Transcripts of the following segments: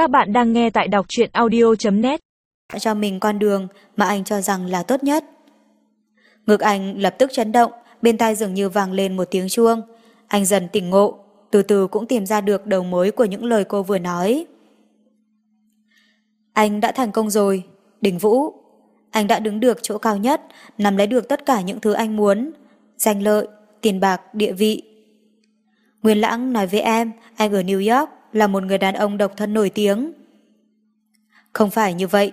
Các bạn đang nghe tại đọc truyện audio.net Cho mình con đường mà anh cho rằng là tốt nhất. Ngực anh lập tức chấn động, bên tai dường như vang lên một tiếng chuông. Anh dần tỉnh ngộ, từ từ cũng tìm ra được đầu mối của những lời cô vừa nói. Anh đã thành công rồi, Đình Vũ. Anh đã đứng được chỗ cao nhất, nắm lấy được tất cả những thứ anh muốn. Danh lợi, tiền bạc, địa vị. Nguyên Lãng nói với em, anh ở New York là một người đàn ông độc thân nổi tiếng. Không phải như vậy.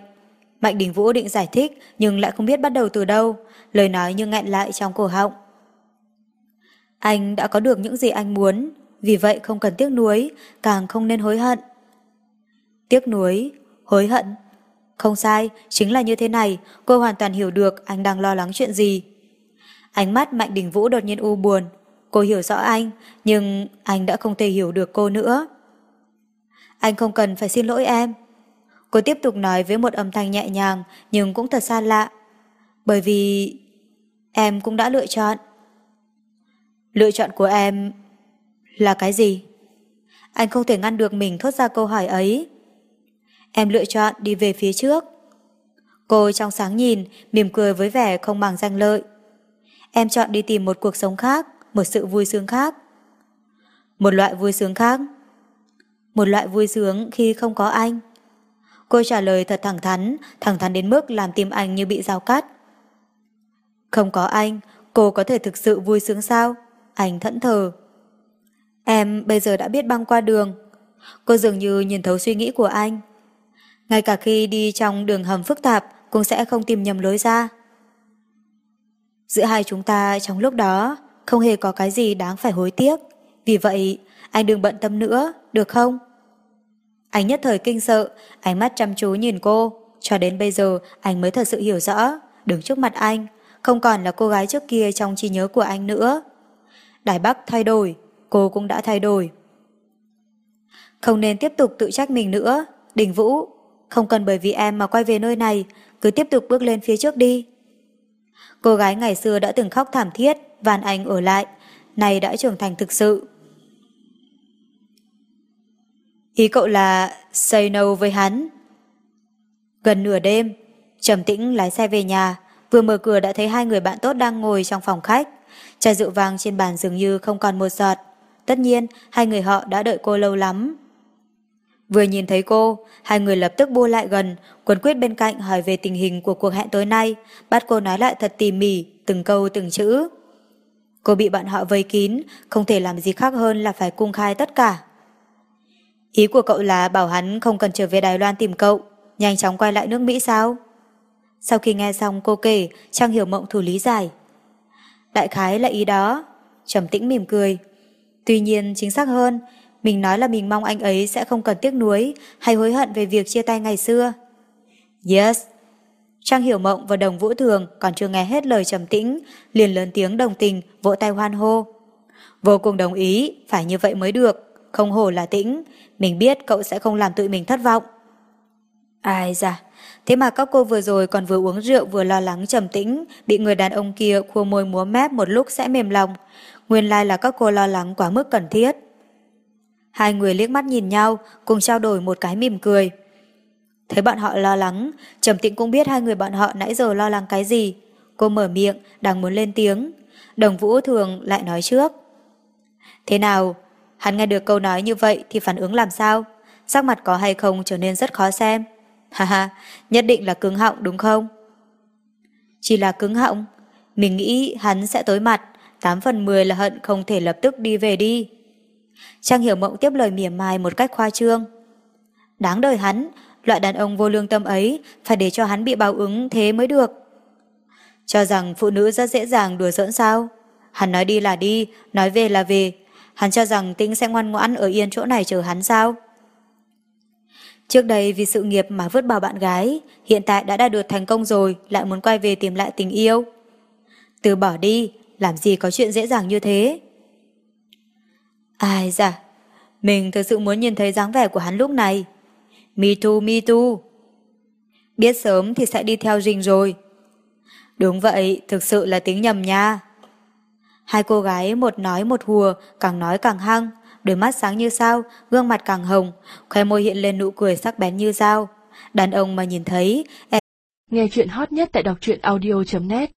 Mạnh Đình Vũ định giải thích nhưng lại không biết bắt đầu từ đâu, lời nói như nghẹn lại trong cổ họng. Anh đã có được những gì anh muốn, vì vậy không cần tiếc nuối, càng không nên hối hận. Tiếc nuối, hối hận. Không sai, chính là như thế này, cô hoàn toàn hiểu được anh đang lo lắng chuyện gì. Ánh mắt Mạnh Đình Vũ đột nhiên u buồn. Cô hiểu rõ anh, nhưng anh đã không thể hiểu được cô nữa. Anh không cần phải xin lỗi em. Cô tiếp tục nói với một âm thanh nhẹ nhàng nhưng cũng thật xa lạ. Bởi vì em cũng đã lựa chọn. Lựa chọn của em là cái gì? Anh không thể ngăn được mình thốt ra câu hỏi ấy. Em lựa chọn đi về phía trước. Cô trong sáng nhìn, mỉm cười với vẻ không màng danh lợi. Em chọn đi tìm một cuộc sống khác, một sự vui sướng khác. Một loại vui sướng khác. Một loại vui sướng khi không có anh. Cô trả lời thật thẳng thắn, thẳng thắn đến mức làm tim anh như bị dao cắt. Không có anh, cô có thể thực sự vui sướng sao? Anh thẫn thờ. Em bây giờ đã biết băng qua đường. Cô dường như nhìn thấu suy nghĩ của anh. Ngay cả khi đi trong đường hầm phức tạp cũng sẽ không tìm nhầm lối ra. Giữa hai chúng ta trong lúc đó không hề có cái gì đáng phải hối tiếc. Vì vậy, anh đừng bận tâm nữa, được không? Anh nhất thời kinh sợ, ánh mắt chăm chú nhìn cô. Cho đến bây giờ, anh mới thật sự hiểu rõ, đứng trước mặt anh, không còn là cô gái trước kia trong trí nhớ của anh nữa. Đài Bắc thay đổi, cô cũng đã thay đổi. Không nên tiếp tục tự trách mình nữa, Đình Vũ, không cần bởi vì em mà quay về nơi này, cứ tiếp tục bước lên phía trước đi. Cô gái ngày xưa đã từng khóc thảm thiết, van anh ở lại, này đã trưởng thành thực sự. Ý cậu là say no với hắn. Gần nửa đêm, Trầm Tĩnh lái xe về nhà, vừa mở cửa đã thấy hai người bạn tốt đang ngồi trong phòng khách. Chai rượu vàng trên bàn dường như không còn một giọt. Tất nhiên, hai người họ đã đợi cô lâu lắm. Vừa nhìn thấy cô, hai người lập tức bu lại gần, quấn quyết bên cạnh hỏi về tình hình của cuộc hẹn tối nay, bắt cô nói lại thật tỉ mỉ, từng câu từng chữ. Cô bị bọn họ vây kín, không thể làm gì khác hơn là phải cung khai tất cả. Ý của cậu là bảo hắn không cần trở về Đài Loan tìm cậu, nhanh chóng quay lại nước Mỹ sao? Sau khi nghe xong cô kể, Trang Hiểu Mộng thủ lý giải. Đại khái là ý đó. Trầm tĩnh mỉm cười. Tuy nhiên, chính xác hơn, mình nói là mình mong anh ấy sẽ không cần tiếc nuối hay hối hận về việc chia tay ngày xưa. Yes. Trang Hiểu Mộng và Đồng Vũ Thường còn chưa nghe hết lời trầm tĩnh, liền lớn tiếng đồng tình, vỗ tay hoan hô. Vô cùng đồng ý, phải như vậy mới được, không hổ là tĩnh, mình biết cậu sẽ không làm tụi mình thất vọng. Ai da, thế mà các cô vừa rồi còn vừa uống rượu vừa lo lắng trầm tĩnh, bị người đàn ông kia khua môi múa mép một lúc sẽ mềm lòng. Nguyên lai là các cô lo lắng quá mức cần thiết. Hai người liếc mắt nhìn nhau, cùng trao đổi một cái mỉm cười. Thấy bọn họ lo lắng, Trầm Tĩnh cũng biết hai người bọn họ nãy giờ lo lắng cái gì. Cô mở miệng, đang muốn lên tiếng. Đồng Vũ Thường lại nói trước. Thế nào, Hắn nghe được câu nói như vậy thì phản ứng làm sao? Sắc mặt có hay không trở nên rất khó xem. Ha ha, nhất định là cứng họng đúng không? Chỉ là cứng họng. Mình nghĩ hắn sẽ tối mặt, 8 phần 10 là hận không thể lập tức đi về đi. Trang Hiểu Mộng tiếp lời mỉa mai một cách khoa trương. Đáng đời hắn, loại đàn ông vô lương tâm ấy phải để cho hắn bị báo ứng thế mới được. Cho rằng phụ nữ rất dễ dàng đùa giỡn sao? Hắn nói đi là đi, nói về là về, Hắn cho rằng Tĩnh sẽ ngoan ngoãn ở yên chỗ này chờ hắn sao? Trước đây vì sự nghiệp mà vứt bỏ bạn gái, hiện tại đã đạt được thành công rồi, lại muốn quay về tìm lại tình yêu. Từ bỏ đi, làm gì có chuyện dễ dàng như thế? Ai dạ, mình thực sự muốn nhìn thấy dáng vẻ của hắn lúc này. Me too, me too. Biết sớm thì sẽ đi theo rình rồi. Đúng vậy, thực sự là tiếng nhầm nha. Hai cô gái một nói một hùa, càng nói càng hăng, đôi mắt sáng như sao, gương mặt càng hồng, khoe môi hiện lên nụ cười sắc bén như dao. Đàn ông mà nhìn thấy, Nghe chuyện hot nhất tại đọc truyện audio.net